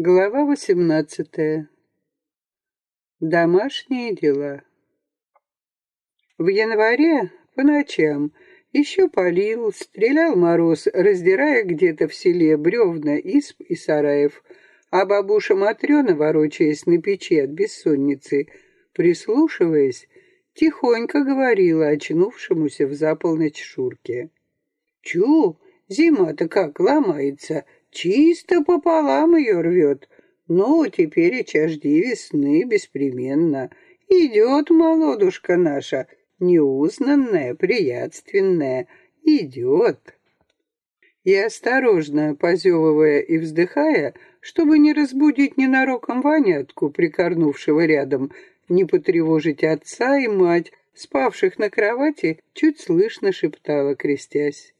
Глава восемнадцатая. Домашние дела. В январе по ночам еще полил, стрелял мороз, раздирая где-то в селе бревна, исп и сараев, а бабуша Матрена, ворочаясь на печи от бессонницы, прислушиваясь, тихонько говорила очнувшемуся в заполночь Шурке. «Чу, зима-то как ломается!» Чисто пополам ее рвет. Ну, теперь и жди весны беспременно. Идет молодушка наша, неузнанная, приятственная, идет. И осторожно, позевывая и вздыхая, чтобы не разбудить ненароком Ванятку, прикорнувшего рядом, не потревожить отца и мать, спавших на кровати, чуть слышно шептала, крестясь.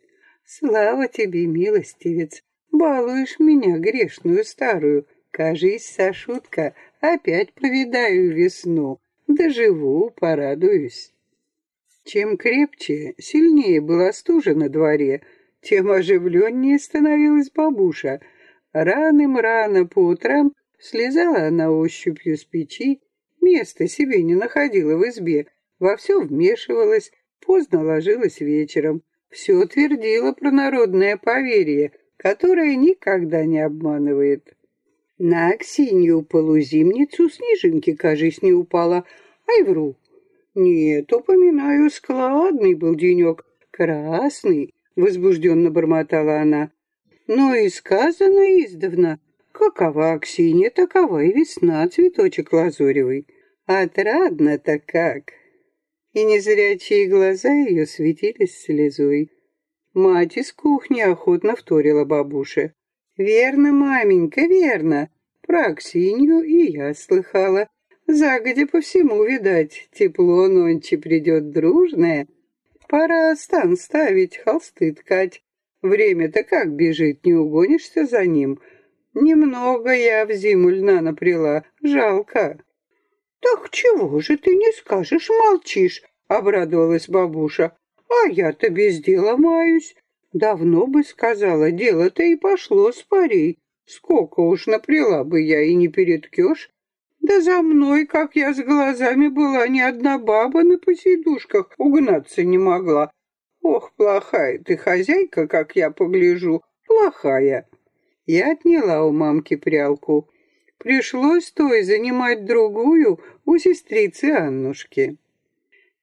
«Слава тебе, милостивец! Балуешь меня, грешную старую. Кажись, Сашутка, опять повидаю весну. Доживу, порадуюсь. Чем крепче, сильнее была стужа на дворе, тем оживленнее становилась бабуша. Раным-рано по утрам слезала она ощупью с печи, места себе не находила в избе, во все вмешивалась, поздно ложилась вечером. Все твердила про народное поверье, которая никогда не обманывает. На Аксинью полузимницу снежинки, кажись, не упала. Ай, вру. Нет, упоминаю, складный был денек, красный, возбужденно бормотала она. Но и сказано издавна, какова Аксинья, такова и весна, цветочек лазоревый. Отрадно-то как! И незрячие глаза ее светились слезой. Мать из кухни охотно вторила бабуше. «Верно, маменька, верно. Про Аксинью и я слыхала. Загодя по всему, видать, тепло нонче придет дружное. Пора стан ставить, холсты ткать. Время-то как бежит, не угонишься за ним. Немного я в зиму льна напряла, жалко». «Так чего же ты не скажешь, молчишь?» — обрадовалась бабуша. А я-то без дела маюсь. Давно бы сказала, дело-то и пошло с парей. Сколько уж напряла бы я и не передкешь. Да за мной, как я с глазами была, ни одна баба на посидушках угнаться не могла. Ох, плохая ты хозяйка, как я погляжу, плохая. Я отняла у мамки прялку. Пришлось той занимать другую у сестрицы Аннушки.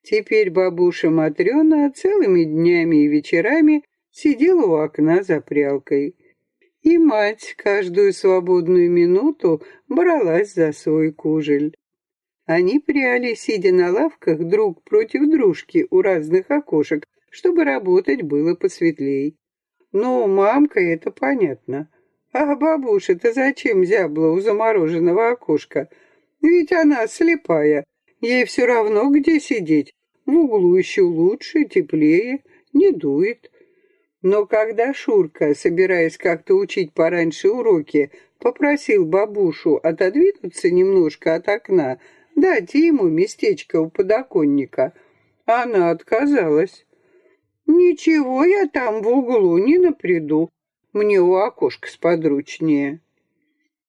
Теперь бабуша Матрена целыми днями и вечерами сидела у окна за прялкой. И мать каждую свободную минуту бралась за свой кужель. Они пряли, сидя на лавках друг против дружки у разных окошек, чтобы работать было посветлей. Ну, мамка, это понятно. А бабуша-то зачем зябла у замороженного окошка? Ведь она слепая, ей все равно, где сидеть, в углу еще лучше, теплее, не дует. Но когда Шурка, собираясь как-то учить пораньше уроки, попросил бабушу отодвинуться немножко от окна, дать ему местечко у подоконника, она отказалась. «Ничего я там в углу не напряду, мне у окошка сподручнее».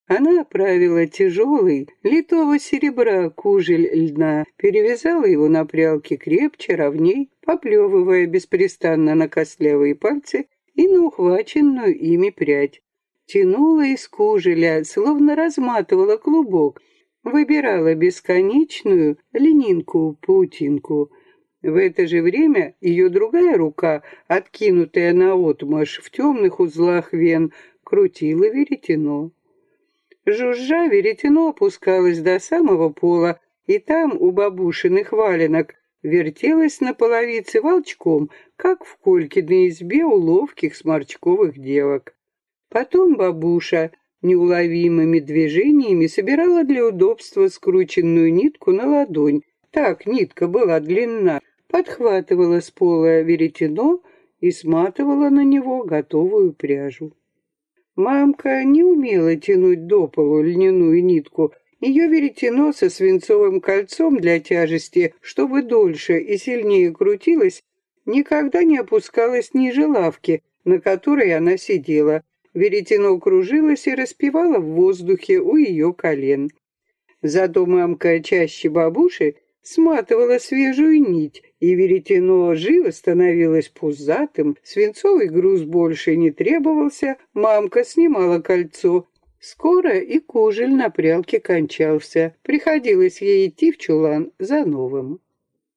Она оправила тяжелый, литого серебра кужель льна, перевязала его на прялке крепче, ровней, поплевывая беспрестанно на костлявые пальцы и на ухваченную ими прядь. Тянула из кужеля, словно разматывала клубок, выбирала бесконечную ленинку-паутинку. В это же время ее другая рука, откинутая наотмашь в темных узлах вен, крутила веретено. Жужжа веретено опускалось до самого пола, и там у бабушиных валенок вертелось на половице волчком, как в Колькиной избе у ловких сморчковых девок. Потом бабуша неуловимыми движениями собирала для удобства скрученную нитку на ладонь. Так нитка была длинна, подхватывала с пола веретено и сматывала на него готовую пряжу. Мамка не умела тянуть до полу льняную нитку. Ее веретено со свинцовым кольцом для тяжести, чтобы дольше и сильнее крутилось, никогда не опускалось ниже лавки, на которой она сидела. Веретено кружилось и распевало в воздухе у ее колен. Зато мамка чаще бабуши сматывала свежую нить, и веретено живо становилось пузатым, свинцовый груз больше не требовался, мамка снимала кольцо. Скоро и кужель на прялке кончался, приходилось ей идти в чулан за новым.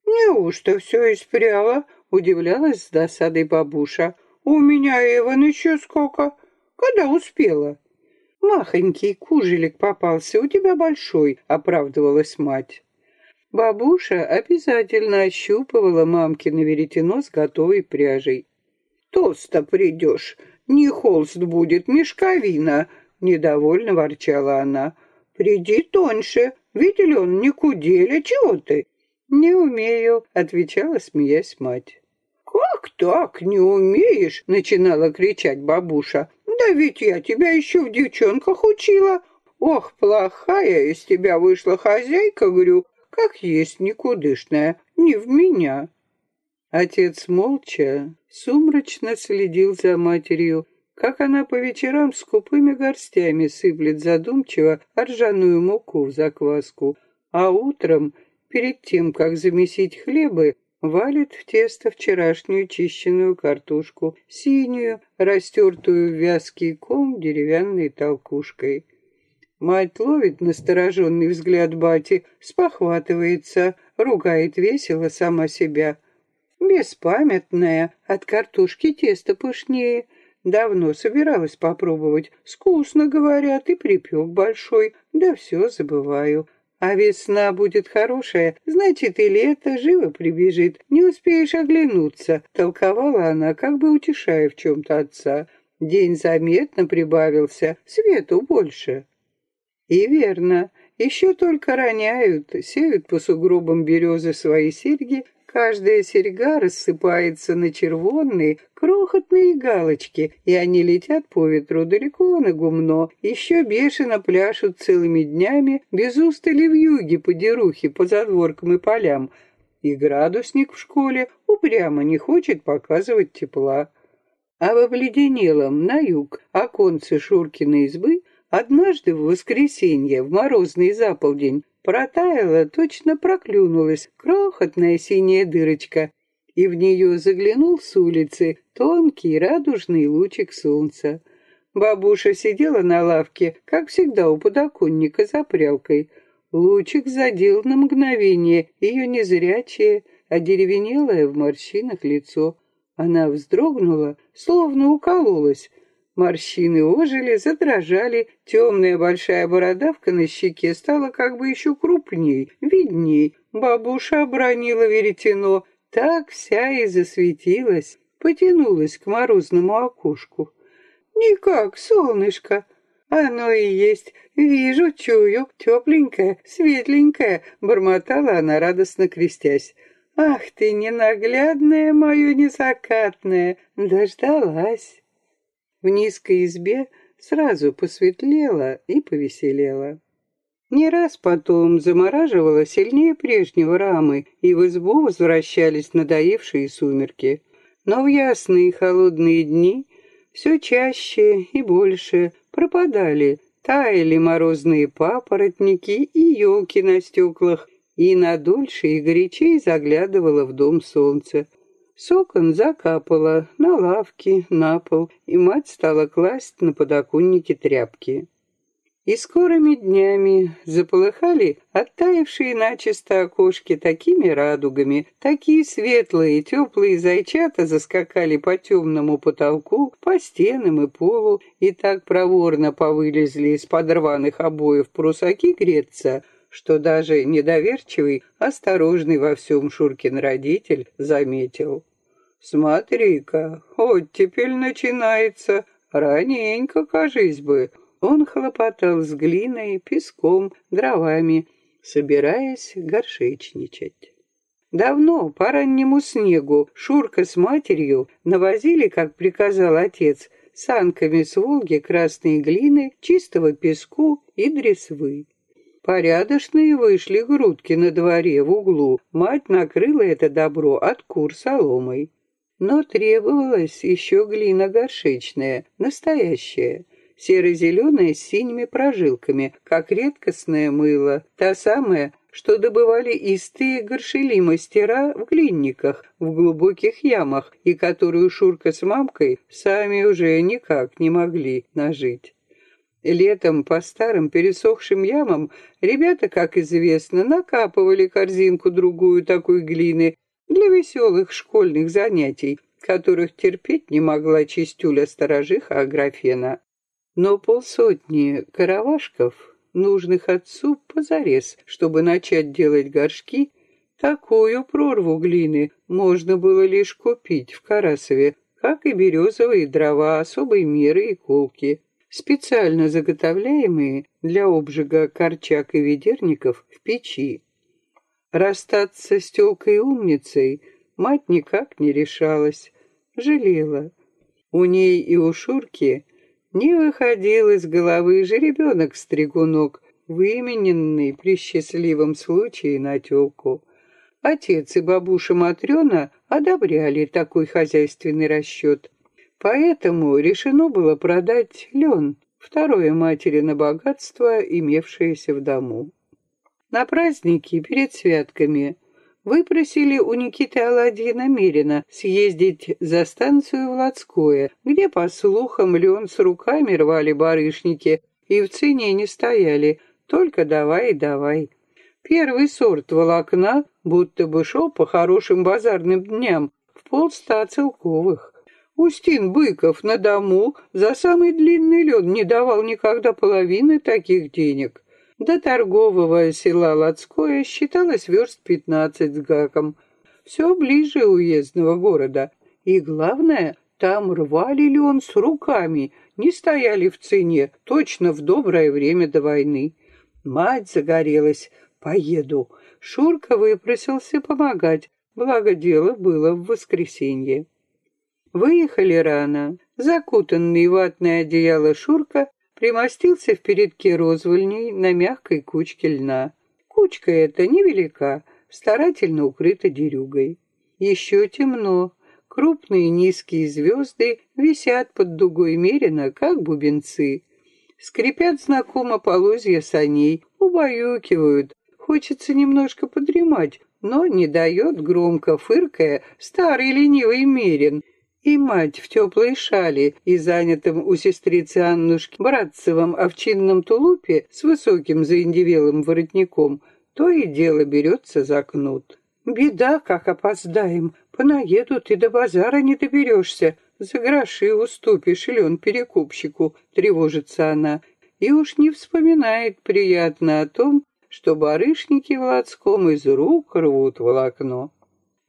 «Неужто все испряла?» — удивлялась с досадой бабуша. «У меня, Иван, еще сколько? Когда успела?» «Махонький кужелик попался, у тебя большой», — оправдывалась мать. Бабуша обязательно ощупывала мамкино веретено с готовой пряжей. «Толсто придешь, не холст будет, мешковина», — недовольно ворчала она. «Приди тоньше, видели он не куделя, чего ты?» «Не умею», — отвечала, смеясь мать. «Как так не умеешь?» — начинала кричать бабуша. «Да ведь я тебя еще в девчонках учила. Ох, плохая из тебя вышла хозяйка, говорю, как есть никудышная, не в меня». Отец молча, сумрачно следил за матерью, как она по вечерам скупыми горстями сыплет задумчиво ржаную муку в закваску, а утром перед тем, как замесить хлебы, валит в тесто вчерашнюю чищенную картошку, синюю, растертую в вязкий ком деревянной толкушкой. Мать ловит настороженный взгляд бати, спохватывается, ругает весело сама себя. Беспамятная, от картошки тесто пышнее. Давно собиралась попробовать. Вкусно, говорят, и припек большой, да все забываю. А весна будет хорошая, значит, и лето живо прибежит. Не успеешь оглянуться, толковала она, как бы утешая в чем-то отца. День заметно прибавился, свету больше. И верно, еще только роняют, сеют по сугробам березы свои серьги, Каждая серьга рассыпается на червонные, крохотные галочки, и они летят по ветру далеко на гумно, еще бешено пляшут целыми днями, без устали в юге по дерухе, по задворкам и полям. И градусник в школе упрямо не хочет показывать тепла. А в обледенелом на юг оконце Шуркиной избы однажды в воскресенье в морозный заполдень Протаяла, точно проклюнулась крохотная синяя дырочка, и в нее заглянул с улицы тонкий радужный лучик солнца. Бабуша сидела на лавке, как всегда у подоконника за прялкой. Лучик задел на мгновение ее незрячее, одеревенелое в морщинах лицо. Она вздрогнула, словно укололась, Морщины ожили, задрожали, темная большая бородавка на щеке стала как бы еще крупней, видней. Бабуша обронила веретено, так вся и засветилась, потянулась к морозному окошку. «Никак, солнышко!» «Оно и есть. Вижу, чую, тепленькое, светленькое», — бормотала она, радостно крестясь. «Ах ты, ненаглядная мое незакатная, дождалась!» В низкой избе сразу посветлело и повеселело. Не раз потом замораживало сильнее прежнего рамы, и в избу возвращались надоевшие сумерки. Но в ясные холодные дни все чаще и больше пропадали, таяли морозные папоротники и елки на стеклах, и надольше и горячей заглядывало в дом солнце. С окон закапало на лавки, на пол, и мать стала класть на подоконнике тряпки. И скорыми днями заполыхали оттаившие начисто окошки такими радугами, такие светлые, теплые зайчата заскакали по темному потолку, по стенам и полу, и так проворно повылезли из-под рваных обоев прусаки греться, что даже недоверчивый, осторожный во всем Шуркин родитель заметил. Смотри-ка, оттепель начинается, раненько, кажись бы. Он хлопотал с глиной, песком, дровами, собираясь горшечничать. Давно, по раннему снегу, Шурка с матерью навозили, как приказал отец, санками с Волги красной глины, чистого песку и дресвы. Порядочные вышли грудки на дворе в углу. Мать накрыла это добро от кур соломой. Но требовалась еще глина горшечная, настоящая, серо-зеленая с синими прожилками, как редкостное мыло, та самая, что добывали истые горшели мастера в глинниках, в глубоких ямах, и которую Шурка с мамкой сами уже никак не могли нажить. Летом по старым пересохшим ямам ребята, как известно, накапывали корзинку-другую такой глины для веселых школьных занятий, которых терпеть не могла чистюля сторожиха Аграфена. Но полсотни каравашков, нужных отцу позарез, чтобы начать делать горшки, такую прорву глины можно было лишь купить в Карасове, как и березовые дрова особой меры и колки специально заготовляемые для обжига корчак и ведерников в печи. Расстаться с тёлкой умницей мать никак не решалась, жалела. У ней и у Шурки не выходил из головы жеребенок-стригунок, вымененный при счастливом случае на тёлку. Отец и бабуша Матрёна одобряли такой хозяйственный расчёт. Поэтому решено было продать лен, второе материно богатство, имевшееся в дому. На праздники перед святками выпросили у Никиты Аладьи намеренно съездить за станцию Владское, где, по слухам, лен с руками рвали барышники и в цене не стояли, только давай давай. Первый сорт волокна будто бы шел по хорошим базарным дням в полста целковых. Устин Быков на дому за самый длинный лед не давал никогда половины таких денег. До торгового села Ладское считалось верст пятнадцать с гаком. Все ближе уездного города. И главное, там рвали лен с руками, не стояли в цене, точно в доброе время до войны. Мать загорелась. «Поеду». Шурка выпросился помогать, благо дело было в воскресенье. Выехали рано. Закутанный ватное одеяло Шурка примостился в передке розвольней на мягкой кучке льна. Кучка эта невелика, старательно укрыта дерюгой. Еще темно. Крупные низкие звезды висят под дугой мерина, как бубенцы. Скрипят знакомо полозья саней, убаюкивают. Хочется немножко подремать, но не дает громко фыркая старый ленивый мерин — и мать в теплой шали и занятом у сестрицы Аннушки братцевом овчинном тулупе с высоким заиндевелым воротником, то и дело берется за кнут. «Беда, как опоздаем. Понаедут и до базара не доберешься. За гроши уступишь лен перекупщику», — тревожится она. И уж не вспоминает приятно о том, что барышники в Ладском из рук рвут волокно.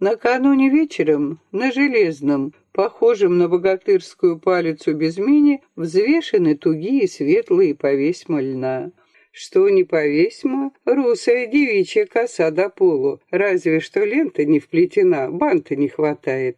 Накануне вечером на Железном, похожем на богатырскую палицу без мини, взвешены тугие светлые повесьма льна. Что не повесьма, русая девичья коса до полу, разве что лента не вплетена, банта не хватает.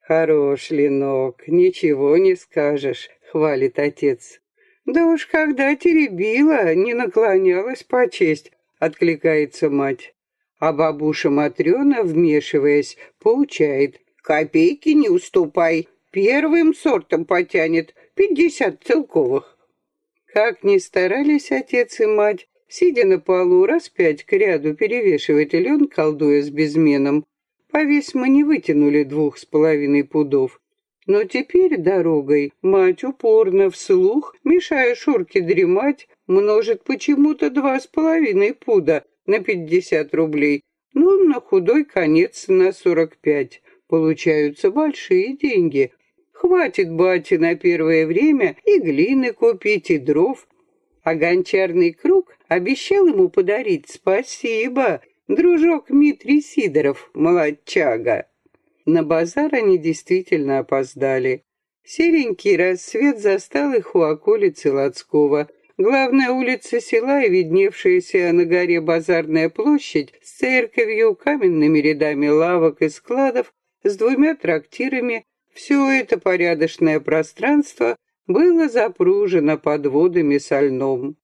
Хорош ленок, ничего не скажешь, хвалит отец. Да уж когда теребила, не наклонялась по честь, откликается мать. А бабуша Матрена, вмешиваясь, поучает. Копейки не уступай, первым сортом потянет, пятьдесят целковых. Как ни старались отец и мать, сидя на полу, раз пять к ряду перевешивать лен, колдуя с безменом, повесьма не вытянули двух с половиной пудов. Но теперь дорогой мать упорно вслух, мешая Шурке дремать, множит почему-то два с половиной пуда, на 50 рублей, ну, на худой конец на 45. Получаются большие деньги. Хватит бате на первое время и глины купить, и дров. А гончарный круг обещал ему подарить спасибо, дружок Дмитрий Сидоров, молодчага. На базар они действительно опоздали. Серенький рассвет застал их у околицы Ладского. Главная улица села и видневшаяся на горе базарная площадь с церковью, каменными рядами лавок и складов, с двумя трактирами, все это порядочное пространство было запружено подводами со льном.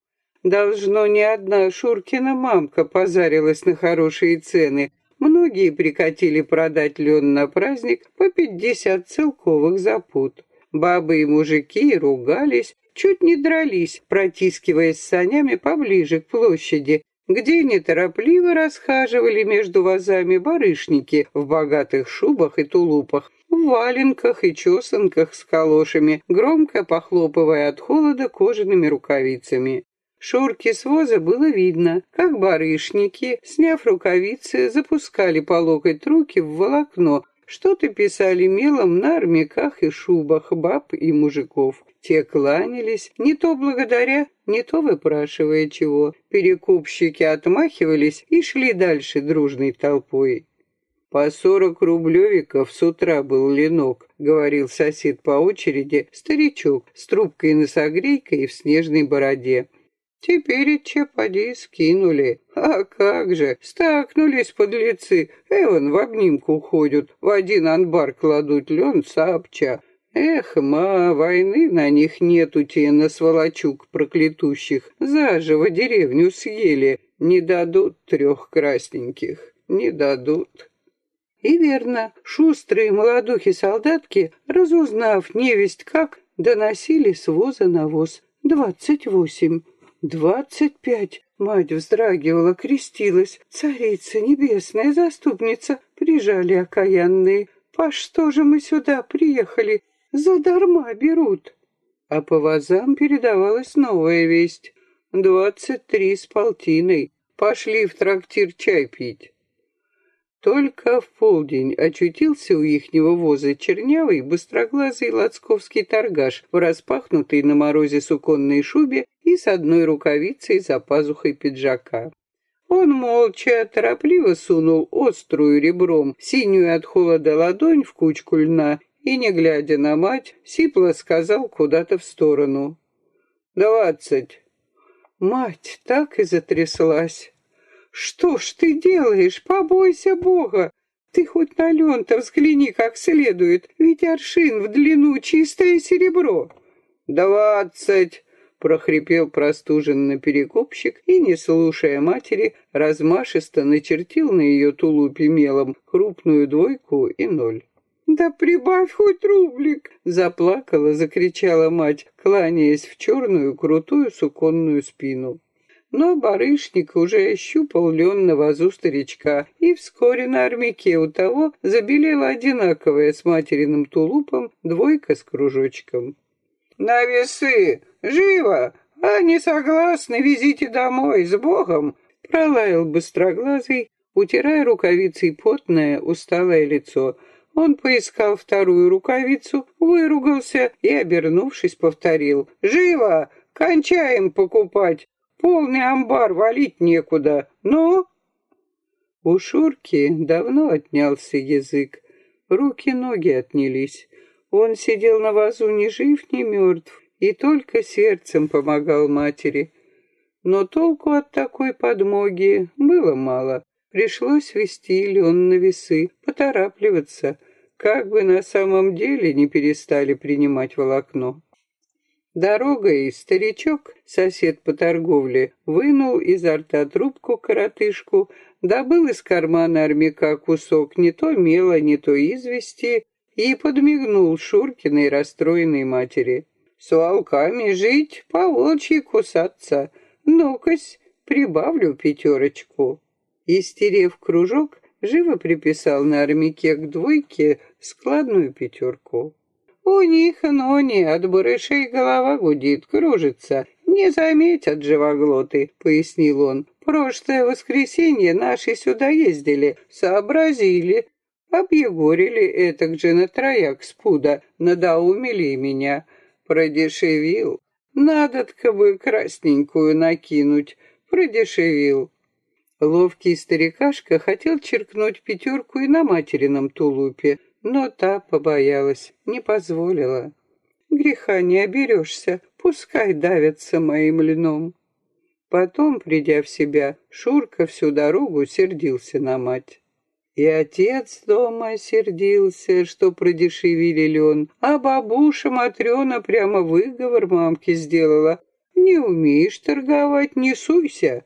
Должно, не одна Шуркина мамка позарилась на хорошие цены. Многие прикатили продать лен на праздник по пятьдесят целковых за пуд. Бабы и мужики ругались, чуть не дрались, протискиваясь санями поближе к площади, где неторопливо расхаживали между вазами барышники в богатых шубах и тулупах, в валенках и чесанках с калошами, громко похлопывая от холода кожаными рукавицами. Шурки с воза было видно, как барышники, сняв рукавицы, запускали по локоть руки в волокно, что-то писали мелом на армяках и шубах баб и мужиков. Те кланялись, не то благодаря, не то выпрашивая чего. Перекупщики отмахивались и шли дальше дружной толпой. «По сорок рублевиков с утра был ленок», — говорил сосед по очереди, старичок с трубкой-носогрейкой и в снежной бороде. Теперь поди скинули. А как же, стакнулись подлецы. Эван в обнимку ходят, в один анбар кладут лен сапча. Эх, ма, войны на них нету те на сволочук проклятущих. Заживо деревню съели. Не дадут трех красненьких, не дадут. И верно, шустрые молодухи-солдатки, разузнав невесть как, доносили с воза на. Двадцать восемь. «Двадцать пять!» Мать вздрагивала, крестилась. «Царица небесная, заступница!» Прижали окаянные. «По что же мы сюда приехали? Задарма берут!» А по вазам передавалась новая весть. «Двадцать три с полтиной. Пошли в трактир чай пить». Только в полдень очутился у ихнего воза чернявый, быстроглазый лацковский торгаш в распахнутой на морозе суконной шубе и с одной рукавицей за пазухой пиджака. Он молча, торопливо сунул острую ребром, синюю от холода ладонь в кучку льна и, не глядя на мать, сипло сказал куда-то в сторону. «Двадцать». Мать так и затряслась. «Что ж ты делаешь? Побойся Бога! Ты хоть на лен-то взгляни как следует, ведь аршин в длину чистое серебро». «Двадцать!» — прохрипел простуженный перекупщик и, не слушая матери, размашисто начертил на ее тулупе мелом крупную двойку и ноль. «Да прибавь хоть рублик!» — заплакала, закричала мать, кланяясь в черную крутую суконную спину. Но барышник уже щупал лен на вазу старичка, и вскоре на армяке у того забелела одинаковая с материным тулупом двойка с кружочком. «На весы! Живо! А не согласны, везите домой, с Богом!» Пролаял быстроглазый, утирая рукавицей потное, усталое лицо. Он поискал вторую рукавицу, выругался и, обернувшись, повторил. «Живо! Кончаем покупать! Полный амбар, валить некуда. Ну?» У Шурки давно отнялся язык. Руки-ноги отнялись. Он сидел на вазу ни жив, ни мертв, и только сердцем помогал матери. Но толку от такой подмоги было мало. Пришлось вести Лен на весы, поторапливаться, как бы на самом деле не перестали принимать волокно. Дорогой старичок, сосед по торговле, вынул изо рта трубку-коротышку, добыл из кармана армяка кусок не то мела, не то извести и подмигнул Шуркиной расстроенной матери. «С волками жить, по волчьи кусаться. Ну-кась, прибавлю пятерочку». И, стерев кружок, живо приписал на армяке к двойке складную пятерку. У них, но не от барышей голова гудит, кружится. Не заметят живоглоты, пояснил он. Прошлое воскресенье наши сюда ездили, сообразили. Объегорили этак же на трояк с пуда, надоумили меня. Продешевил. Надо-тка бы красненькую накинуть. Продешевил. Ловкий старикашка хотел черкнуть пятерку и на материном тулупе, но та побоялась, не позволила. Греха не оберешься, пускай давятся моим льном. Потом, придя в себя, Шурка всю дорогу сердился на мать. И отец дома сердился, что продешевили лен, а бабуша Матрена прямо выговор мамке сделала. «Не умеешь торговать, не суйся.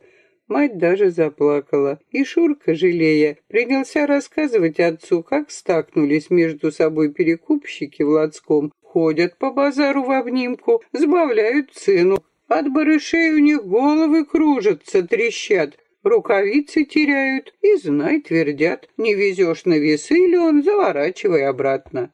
Мать даже заплакала, и Шурка, жалея, принялся рассказывать отцу, как стакнулись между собой перекупщики в Ладском, ходят по базару в обнимку, сбавляют цену. От барышей у них головы кружатся, трещат, рукавицы теряют и, знай, твердят, не везешь на весы, или он заворачивай обратно.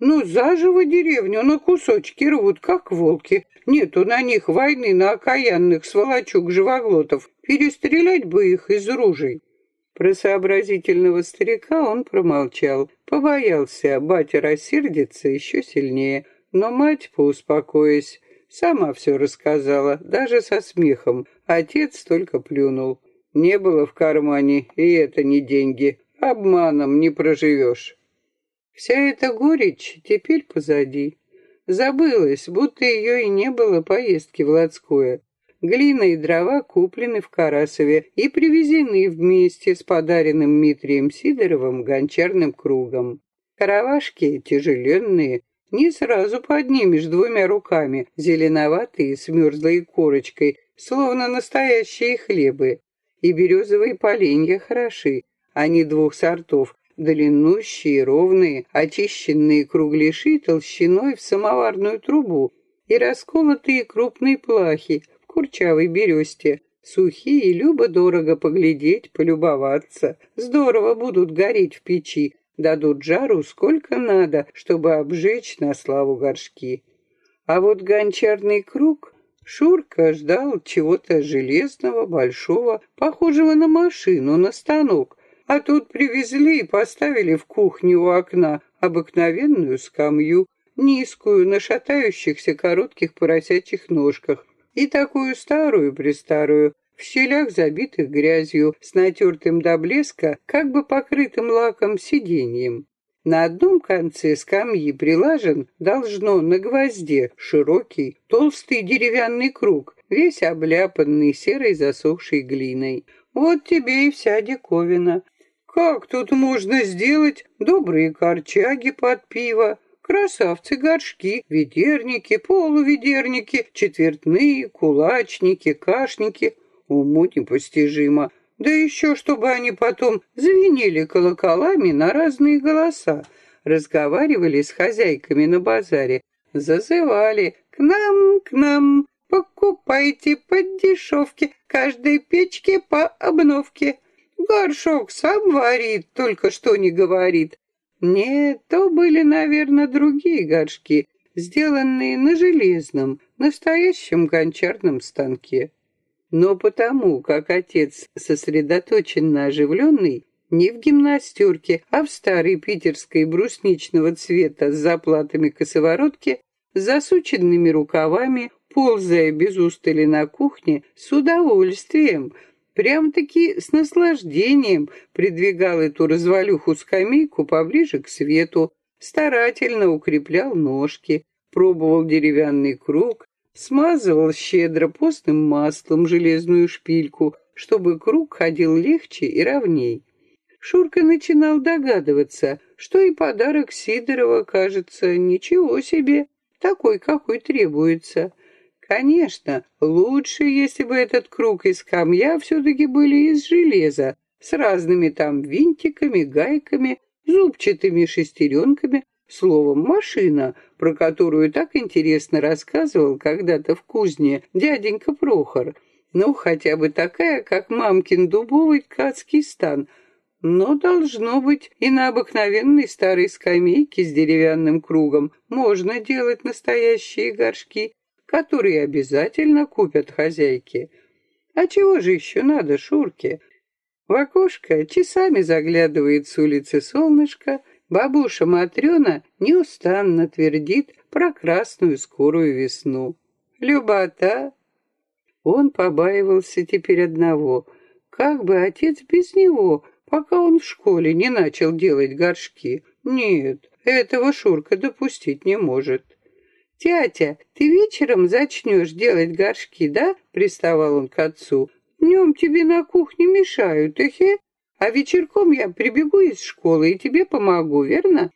Ну, заживо деревню на кусочки рвут, как волки. Нету на них войны на окаянных сволочук-живоглотов. Перестрелять бы их из ружей. Про сообразительного старика он промолчал. Побоялся, батя рассердится еще сильнее. Но мать, поуспокоясь, сама все рассказала, даже со смехом. Отец только плюнул. Не было в кармане, и это не деньги. Обманом не проживешь. Вся эта горечь теперь позади. Забылась, будто ее и не было поездки в Ладское. Глина и дрова куплены в Карасове и привезены вместе с подаренным Митрием Сидоровым гончарным кругом. Каравашки тяжеленные, не сразу поднимешь двумя руками, зеленоватые с мерзлой корочкой, словно настоящие хлебы. И березовые поленья хороши, они двух сортов, длиннущие, ровные, очищенные кругляши толщиной в самоварную трубу и расколотые крупные плахи, курчавой бересте. Сухие, любо-дорого поглядеть, полюбоваться. Здорово будут гореть в печи, дадут жару сколько надо, чтобы обжечь на славу горшки. А вот гончарный круг Шурка ждал чего-то железного, большого, похожего на машину, на станок. А тут привезли и поставили в кухне у окна обыкновенную скамью, низкую, на шатающихся коротких поросячьих ножках, и такую старую-престарую, в щелях забитых грязью, с натертым до блеска, как бы покрытым лаком сиденьем. На одном конце скамьи прилажен, должно, на гвозде, широкий, толстый деревянный круг, весь обляпанный серой засохшей глиной. Вот тебе и вся диковина. Как тут можно сделать добрые корчаги под пиво, Красавцы-горшки, ведерники, полуведерники, четвертные, кулачники, кашники. Уму непостижимо. Да еще, чтобы они потом звенели колоколами на разные голоса, разговаривали с хозяйками на базаре, зазывали «К нам, к нам, покупайте под дешевки, каждой печке по обновке». Горшок сам варит, только что не говорит. Нет, то были, наверное, другие горшки, сделанные на железном, настоящем гончарном станке. Но потому, как отец сосредоточенно оживленный, не в гимнастерке, а в старой питерской брусничного цвета с заплатами косоворотки, засученными рукавами, ползая без устали на кухне, с удовольствием, Прям-таки с наслаждением придвигал эту развалюху-скамейку поближе к свету, старательно укреплял ножки, пробовал деревянный круг, смазывал щедро постным маслом железную шпильку, чтобы круг ходил легче и ровней. Шурка начинал догадываться, что и подарок Сидорова кажется ничего себе, такой, какой требуется — Конечно, лучше, если бы этот круг из камня все-таки были из железа, с разными там винтиками, гайками, зубчатыми шестеренками, словом, машина, про которую так интересно рассказывал когда-то в кузне дяденька Прохор. Ну, хотя бы такая, как мамкин дубовый ткацкий стан, но, должно быть, и на обыкновенной старой скамейке с деревянным кругом можно делать настоящие горшки, которые обязательно купят хозяйки. А чего же еще надо Шурке? В окошко часами заглядывает с улицы солнышко, бабуша Матрена неустанно твердит про красную скорую весну. Любота! Он побаивался теперь одного. Как бы отец без него, пока он в школе не начал делать горшки. Нет, этого Шурка допустить не может. «Тятя, ты вечером зачнешь делать горшки, да?» — приставал он к отцу. «Днем тебе на кухне мешают, эхе, а вечерком я прибегу из школы и тебе помогу, верно?»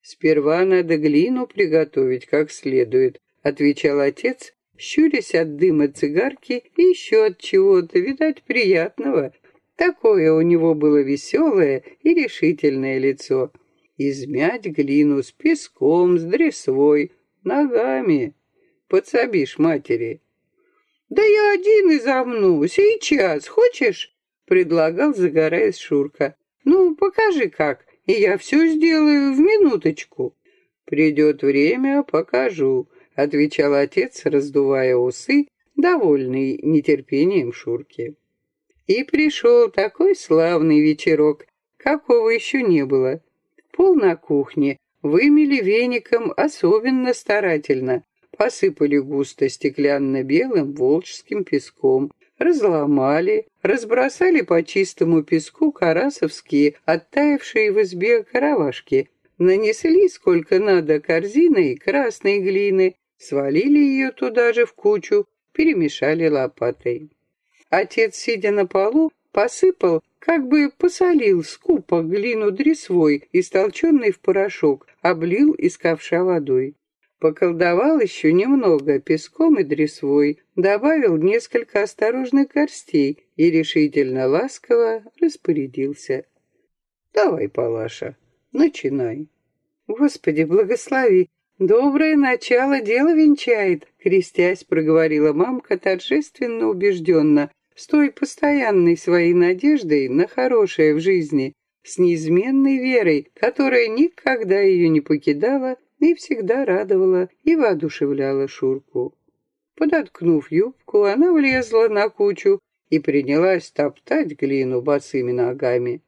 «Сперва надо глину приготовить как следует», — отвечал отец, щурясь от дыма цигарки и еще от чего-то, видать, приятного. Такое у него было веселое и решительное лицо. Измять глину с песком, с дресвой, ногами. Подсобишь матери. «Да я один и замну, сейчас, хочешь?» Предлагал, загораясь Шурка. «Ну, покажи как, и я все сделаю в минуточку». «Придет время, покажу», — отвечал отец, раздувая усы, довольный нетерпением Шурки. И пришел такой славный вечерок, какого еще не было. Пол на кухне вымели веником особенно старательно, посыпали густо стеклянно-белым волжским песком, разломали, разбросали по чистому песку карасовские, оттаившие в избе каравашки, нанесли сколько надо корзиной красной глины, свалили ее туда же в кучу, перемешали лопатой. Отец, сидя на полу, посыпал, как бы посолил скупо глину дресвой, истолченный в порошок, облил из ковша водой. Поколдовал еще немного песком и дресвой, добавил несколько осторожных горстей и решительно ласково распорядился. «Давай, Палаша, начинай». «Господи, благослови! Доброе начало дело венчает!» Крестясь, проговорила мамка торжественно убежденно, с той постоянной своей надеждой на хорошее в жизни, с неизменной верой, которая никогда ее не покидала и всегда радовала и воодушевляла Шурку. Подоткнув юбку, она влезла на кучу и принялась топтать глину босыми ногами.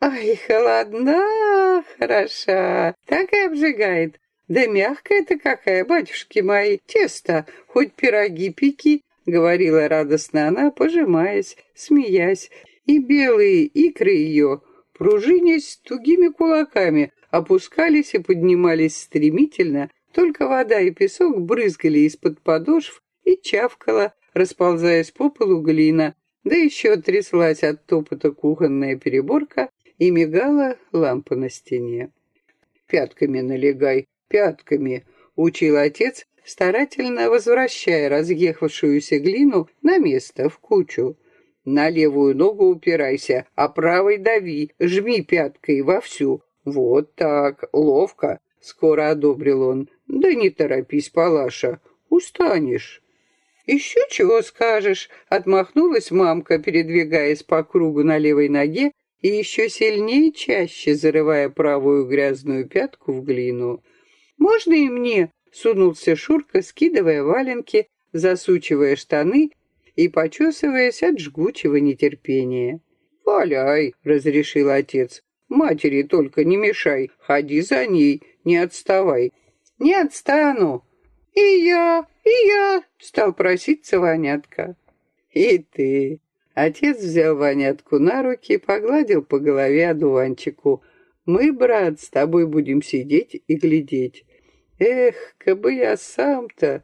«Ай, холодна, хороша, так и обжигает. Да мягкая-то какая, батюшки мои, тесто, хоть пироги пеки», — говорила радостно она, пожимаясь, смеясь, и белые икры ее, пружинясь тугими кулаками, опускались и поднимались стремительно, только вода и песок брызгали из-под подошв и чавкала, расползаясь по полу глина, да еще тряслась от топота кухонная переборка и мигала лампа на стене. «Пятками налегай, пятками!» — учил отец, старательно возвращая разъехавшуюся глину на место, в кучу. «На левую ногу упирайся, а правой дави, жми пяткой вовсю, «Вот так, ловко», — скоро одобрил он. «Да не торопись, Палаша, устанешь». «Еще чего скажешь?» — отмахнулась мамка, передвигаясь по кругу на левой ноге и еще сильнее чаще зарывая правую грязную пятку в глину. «Можно и мне?» — сунулся Шурка, скидывая валенки, засучивая штаны и почесываясь от жгучего нетерпения. «Валяй!» — разрешил отец. Матери только не мешай, ходи за ней, не отставай. Не отстану. И я, и я, стал проситься Ванятка. И ты. Отец взял Ванятку на руки и погладил по голове одуванчику. Мы, брат, с тобой будем сидеть и глядеть. Эх, кабы я сам-то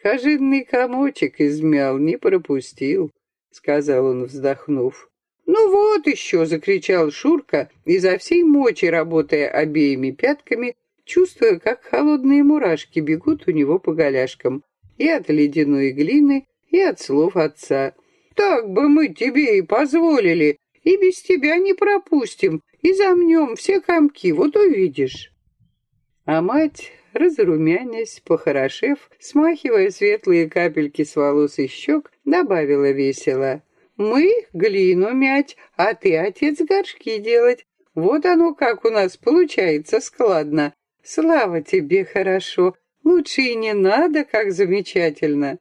кожинный комочек измял, не пропустил, сказал он, вздохнув. «Ну вот еще!» — закричал Шурка, изо всей мочи работая обеими пятками, чувствуя, как холодные мурашки бегут у него по голяшкам, и от ледяной глины, и от слов отца. «Так бы мы тебе и позволили, и без тебя не пропустим, и замнем все комки, вот увидишь». А мать, разрумянясь, похорошев, смахивая светлые капельки с волос и щек, добавила весело — мы глину мять, а ты, отец, горшки делать. Вот оно как у нас получается складно. Слава тебе, хорошо. Лучше и не надо, как замечательно.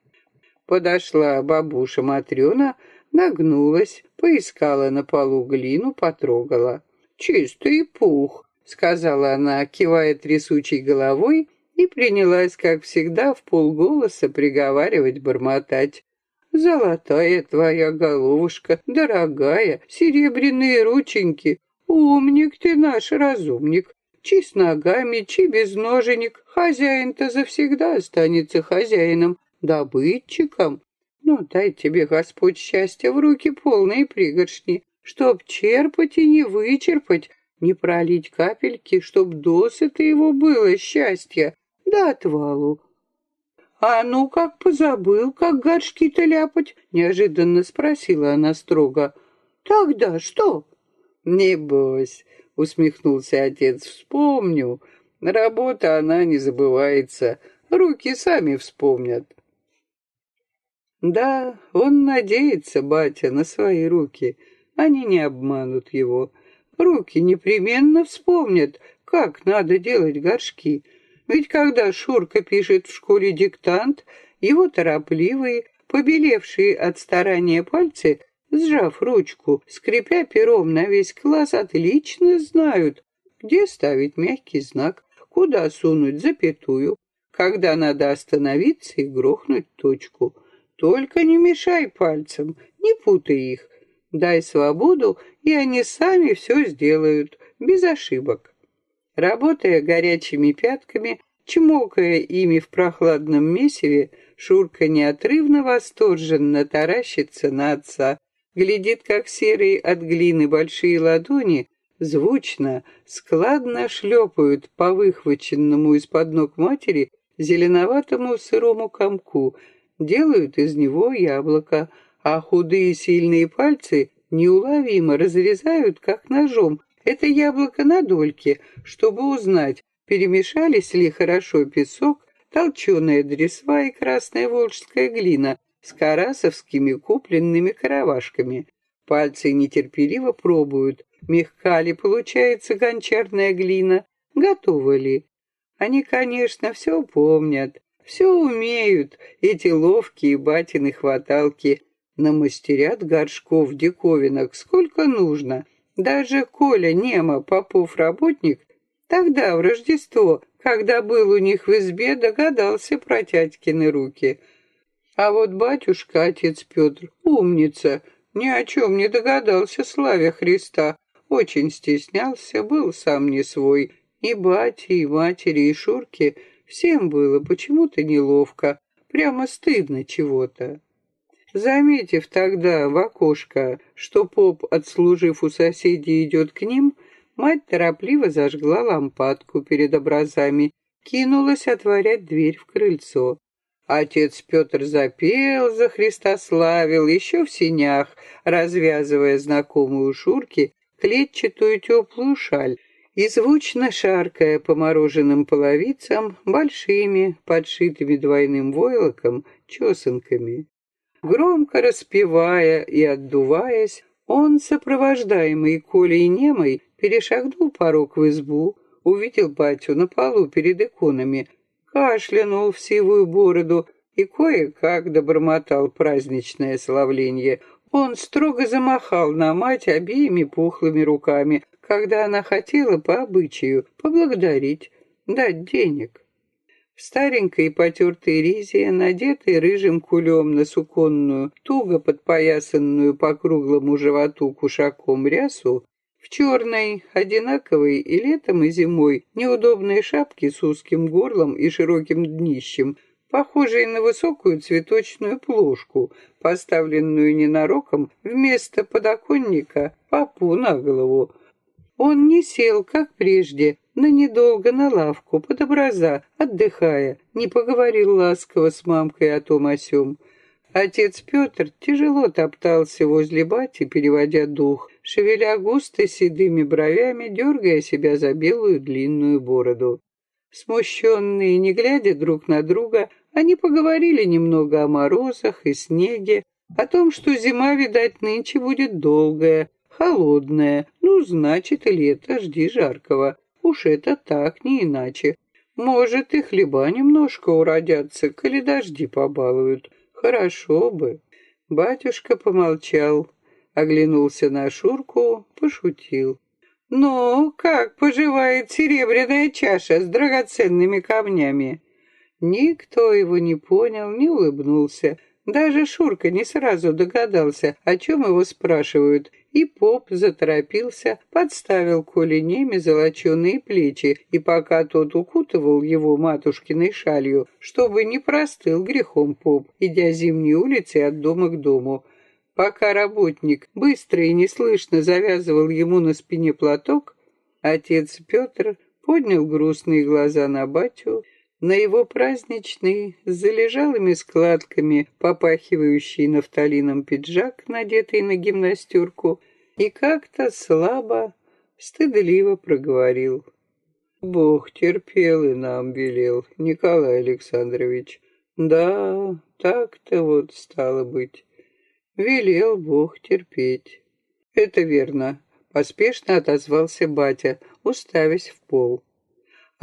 Подошла бабуша Матрена, нагнулась, поискала на полу глину, потрогала. «Чистый пух», — сказала она, кивая трясучей головой, и принялась, как всегда, в полголоса приговаривать, бормотать. Золотая твоя головушка, дорогая, серебряные рученьки. Умник ты наш, разумник. Чи с ногами, чи без ноженек. Хозяин-то завсегда останется хозяином, добытчиком. Ну, дай тебе, Господь, счастье в руки полные пригоршни, чтоб черпать и не вычерпать, не пролить капельки, чтоб досыта его было счастье, да отвалу. «А ну как позабыл, как горшки-то ляпать?» — неожиданно спросила она строго. «Тогда что?» «Небось», — усмехнулся отец, — «вспомню. Работа, она не забывается. Руки сами вспомнят». Да, он надеется, батя, на свои руки. Они не обманут его. Руки непременно вспомнят, как надо делать горшки. Ведь когда Шурка пишет в школе диктант, его торопливые, побелевшие от старания пальцы, сжав ручку, скрипя пером на весь класс, отлично знают, где ставить мягкий знак, куда сунуть запятую, когда надо остановиться и грохнуть точку. Только не мешай пальцам, не путай их. Дай свободу, и они сами все сделают, без ошибок. Работая горячими пятками, чмокая ими в прохладном месиве, Шурка неотрывно восторженно таращится на отца, глядит, как серые от глины большие ладони звучно, складно шлепают по выхваченному из-под ног матери зеленоватому сырому комку, делают из него яблоко, а худые сильные пальцы неуловимо разрезают, как ножом, это яблоко на дольке, чтобы узнать, перемешались ли хорошо песок, толченая дресва и красная волжская глина с карасовскими купленными каравашками. Пальцы нетерпеливо пробуют, мягка ли получается гончарная глина, готова ли. Они, конечно, все помнят, все умеют, эти ловкие батины хваталки. Намастерят горшков диковинок сколько нужно. Даже Коля Нема, Попов работник, тогда, в Рождество, когда был у них в избе, догадался про тятькины руки. А вот батюшка, отец Петр, умница, ни о чем не догадался славя Христа, очень стеснялся, был сам не свой. И бате, и матери, и Шурке — Всем было почему-то неловко, прямо стыдно чего-то. Заметив тогда в окошко, что поп, отслужив у соседей, идет к ним, мать торопливо зажгла лампадку перед образами, кинулась отворять дверь в крыльцо. Отец Петр запел, за Христа славил, еще в синях, развязывая знакомую Шурке клетчатую теплую шаль, и звучно шаркая по мороженым половицам большими, подшитыми двойным войлоком, чесанками. Громко распевая и отдуваясь, он, сопровождаемый Колей Немой, перешагнул порог в избу, увидел батю на полу перед иконами, кашлянул в сивую бороду и кое-как добормотал праздничное славление. Он строго замахал на мать обеими пухлыми руками, когда она хотела по обычаю поблагодарить, дать денег. В старенькой потертой ризе, надетой рыжим кулем на суконную, туго подпоясанную по круглому животу кушаком рясу, в черной, одинаковой и летом, и зимой, неудобной шапке с узким горлом и широким днищем, похожей на высокую цветочную плошку, поставленную ненароком вместо подоконника папу на голову, он не сел, как прежде, на недолго на лавку, под образа, отдыхая, не поговорил ласково с мамкой о том о сём. Отец Петр тяжело топтался возле бати, переводя дух, шевеля густо седыми бровями, дергая себя за белую длинную бороду. Смущенные, не глядя друг на друга, они поговорили немного о морозах и снеге, о том, что зима, видать, нынче будет долгая, Холодная, ну, значит, и лето жди жаркого. Уж это так, не иначе. Может, и хлеба немножко уродятся, коли дожди побалуют. Хорошо бы. Батюшка помолчал, оглянулся на Шурку, пошутил. «Ну, как поживает серебряная чаша с драгоценными камнями?» Никто его не понял, не улыбнулся. Даже Шурка не сразу догадался, о чем его спрашивают, и поп заторопился, подставил Коле Неме золоченые плечи, и пока тот укутывал его матушкиной шалью, чтобы не простыл грехом поп, идя зимней улицей от дома к дому, пока работник быстро и неслышно завязывал ему на спине платок, отец Петр поднял грустные глаза на батю, На его праздничный, с залежалыми складками, попахивающий нафталином пиджак, надетый на гимнастерку, и как-то слабо, стыдливо проговорил. Бог терпел и нам велел, Николай Александрович. Да, так-то вот стало быть. Велел Бог терпеть. Это верно, поспешно отозвался батя, уставясь в пол.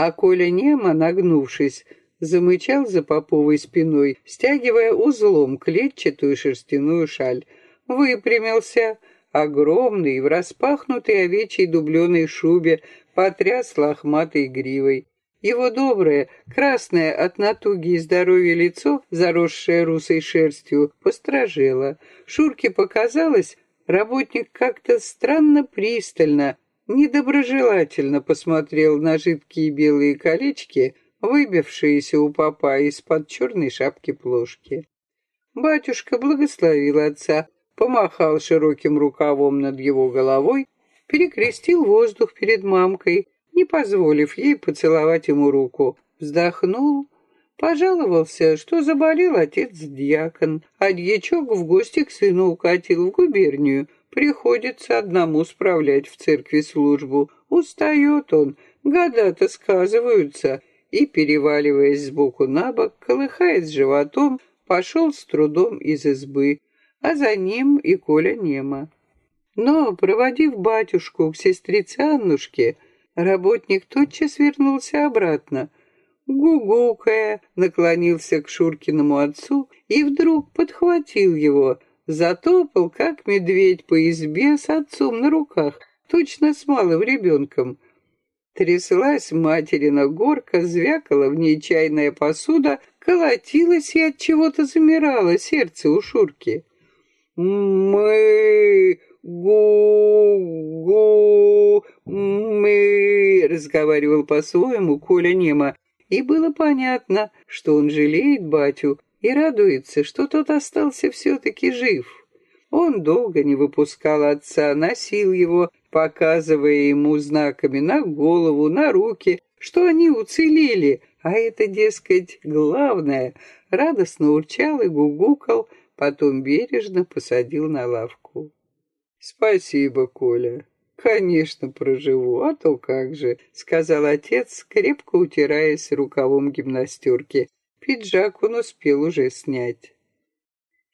А Коля немо, нагнувшись, замычал за поповой спиной, стягивая узлом клетчатую шерстяную шаль. Выпрямился, огромный, в распахнутой овечьей дубленой шубе, потряс лохматой гривой. Его доброе, красное от натуги и здоровья лицо, заросшее русой шерстью, постражело. Шурке показалось, работник как-то странно пристально, недоброжелательно посмотрел на жидкие белые колечки, выбившиеся у папа из-под черной шапки плошки. Батюшка благословил отца, помахал широким рукавом над его головой, перекрестил воздух перед мамкой, не позволив ей поцеловать ему руку. Вздохнул, пожаловался, что заболел отец-дьякон, а дьячок в гости к сыну укатил в губернию. Приходится одному справлять в церкви службу. Устает он, года-то сказываются. И, переваливаясь сбоку на бок, колыхаясь животом, пошел с трудом из избы, а за ним и Коля Нема. Но, проводив батюшку к сестрице Аннушке, работник тотчас вернулся обратно. Гугукая наклонился к Шуркиному отцу и вдруг подхватил его, затопал, как медведь по избе с отцом на руках, точно с малым ребенком. Тряслась материна горка, звякала в ней чайная посуда, колотилась и от чего-то замирало сердце у Шурки. «Мы «Гу-гу, мы...» — разговаривал по-своему Коля Нема, и было понятно, что он жалеет батю и радуется, что тот остался все-таки жив. Он долго не выпускал отца, носил его, показывая ему знаками на голову, на руки, что они уцелели, а это, дескать, главное, радостно урчал и гугукал, потом бережно посадил на лавку. «Спасибо, Коля. Конечно, проживу, а то как же», — сказал отец, крепко утираясь рукавом гимнастерки. Пиджак он успел уже снять.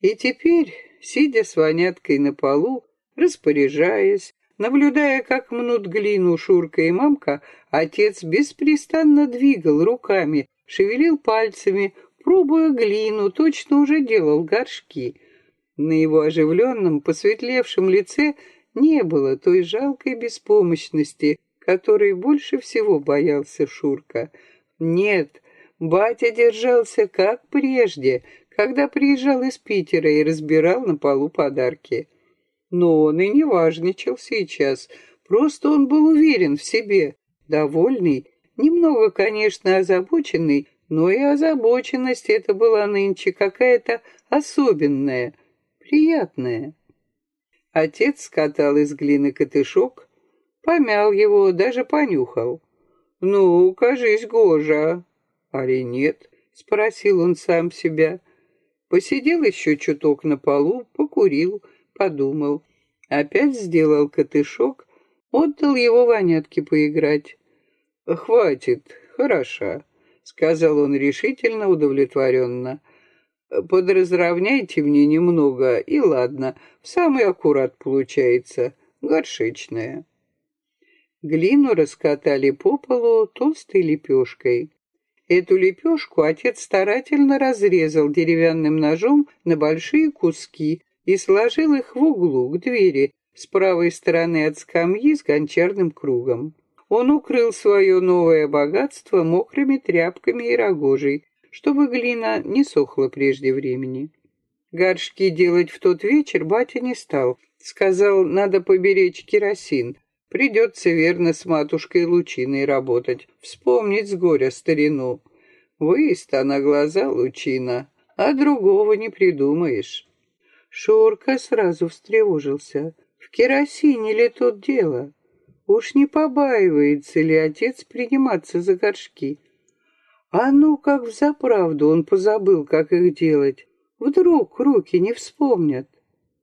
И теперь, сидя с воняткой на полу, распоряжаясь, наблюдая, как мнут глину Шурка и мамка, отец беспрестанно двигал руками, шевелил пальцами, пробуя глину, точно уже делал горшки — на его оживленном, посветлевшем лице не было той жалкой беспомощности, которой больше всего боялся Шурка. Нет, батя держался как прежде, когда приезжал из Питера и разбирал на полу подарки. Но он и не важничал сейчас, просто он был уверен в себе, довольный, немного, конечно, озабоченный, но и озабоченность эта была нынче какая-то особенная — приятное. Отец скатал из глины котышок, помял его, даже понюхал. «Ну, кажись, гожа». «Али нет?» — спросил он сам себя. Посидел еще чуток на полу, покурил, подумал. Опять сделал котышок, отдал его вонятке поиграть. «Хватит, хороша», — сказал он решительно, удовлетворенно. Подразровняйте мне немного, и ладно, в самый аккурат получается, горшечная. Глину раскатали по полу толстой лепешкой. Эту лепешку отец старательно разрезал деревянным ножом на большие куски и сложил их в углу к двери с правой стороны от скамьи с гончарным кругом. Он укрыл свое новое богатство мокрыми тряпками и рогожей, чтобы глина не сохла прежде времени. Горшки делать в тот вечер батя не стал. Сказал, надо поберечь керосин. Придется верно с матушкой Лучиной работать, вспомнить с горя старину. Выста на глаза Лучина, а другого не придумаешь. Шурка сразу встревожился. В керосине ли тут дело? Уж не побаивается ли отец приниматься за горшки? А ну, как взаправду он позабыл, как их делать. Вдруг руки не вспомнят.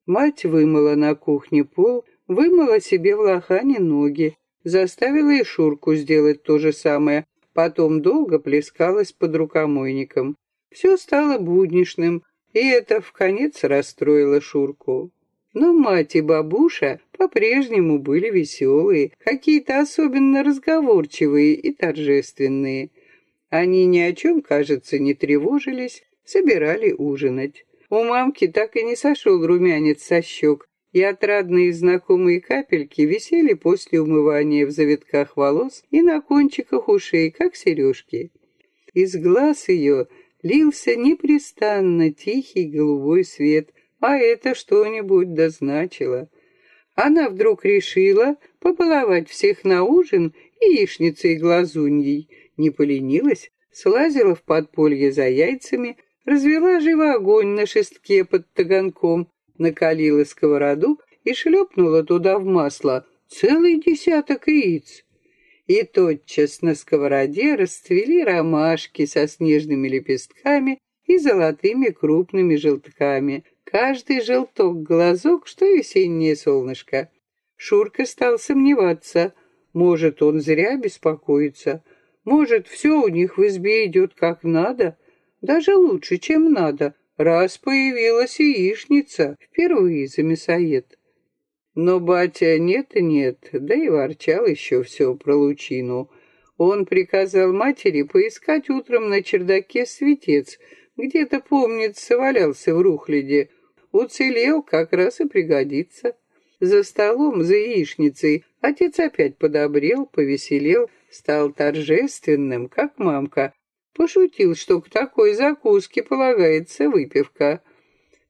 Мать вымыла на кухне пол, вымыла себе в лохане ноги, заставила и Шурку сделать то же самое, потом долго плескалась под рукомойником. Все стало буднишным, и это в конец расстроило Шурку. Но мать и бабуша по-прежнему были веселые, какие-то особенно разговорчивые и торжественные. Они ни о чем, кажется, не тревожились, собирали ужинать. У мамки так и не сошел румянец со щек, и отрадные знакомые капельки висели после умывания в завитках волос и на кончиках ушей, как сережки. Из глаз ее лился непрестанно тихий голубой свет, а это что-нибудь дозначило. Она вдруг решила побаловать всех на ужин яичницей и глазуньей, не поленилась, слазила в подполье за яйцами, развела живо огонь на шестке под таганком, накалила сковороду и шлепнула туда в масло целый десяток яиц. И тотчас на сковороде расцвели ромашки со снежными лепестками и золотыми крупными желтками. Каждый желток глазок, что весеннее солнышко. Шурка стал сомневаться. Может, он зря беспокоится. Может, все у них в избе идет как надо. Даже лучше, чем надо, раз появилась яичница, впервые за мясоед. Но батя нет и нет, да и ворчал еще все про лучину. Он приказал матери поискать утром на чердаке светец, где-то, помнится, валялся в рухляде. Уцелел, как раз и пригодится. За столом, за яичницей, отец опять подобрел, повеселел, стал торжественным, как мамка, Пошутил, что к такой закуске полагается выпивка.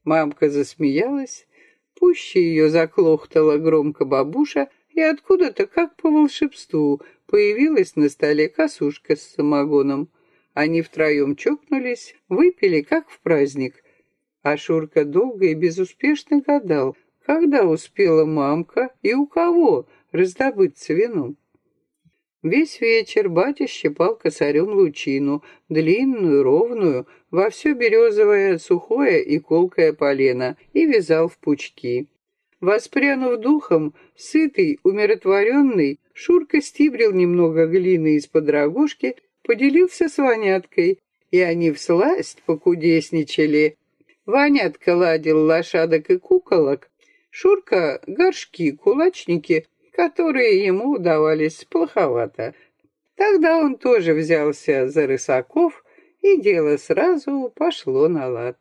Мамка засмеялась, пуще ее заклохтала громко бабуша, и откуда-то, как по волшебству, появилась на столе косушка с самогоном. Они втроем чокнулись, выпили, как в праздник. А Шурка долго и безуспешно гадал, когда успела мамка и у кого раздобыться вином. Весь вечер батя щипал косарем лучину, длинную, ровную, во все березовое, сухое и колкое полено, и вязал в пучки. Воспрянув духом, сытый, умиротворенный, Шурка стибрил немного глины из-под рогожки, поделился с Ваняткой, и они всласть покудесничали. Ванятка ладил лошадок и куколок, Шурка — горшки, кулачники, которые ему удавались плоховато. Тогда он тоже взялся за рысаков, и дело сразу пошло на лад.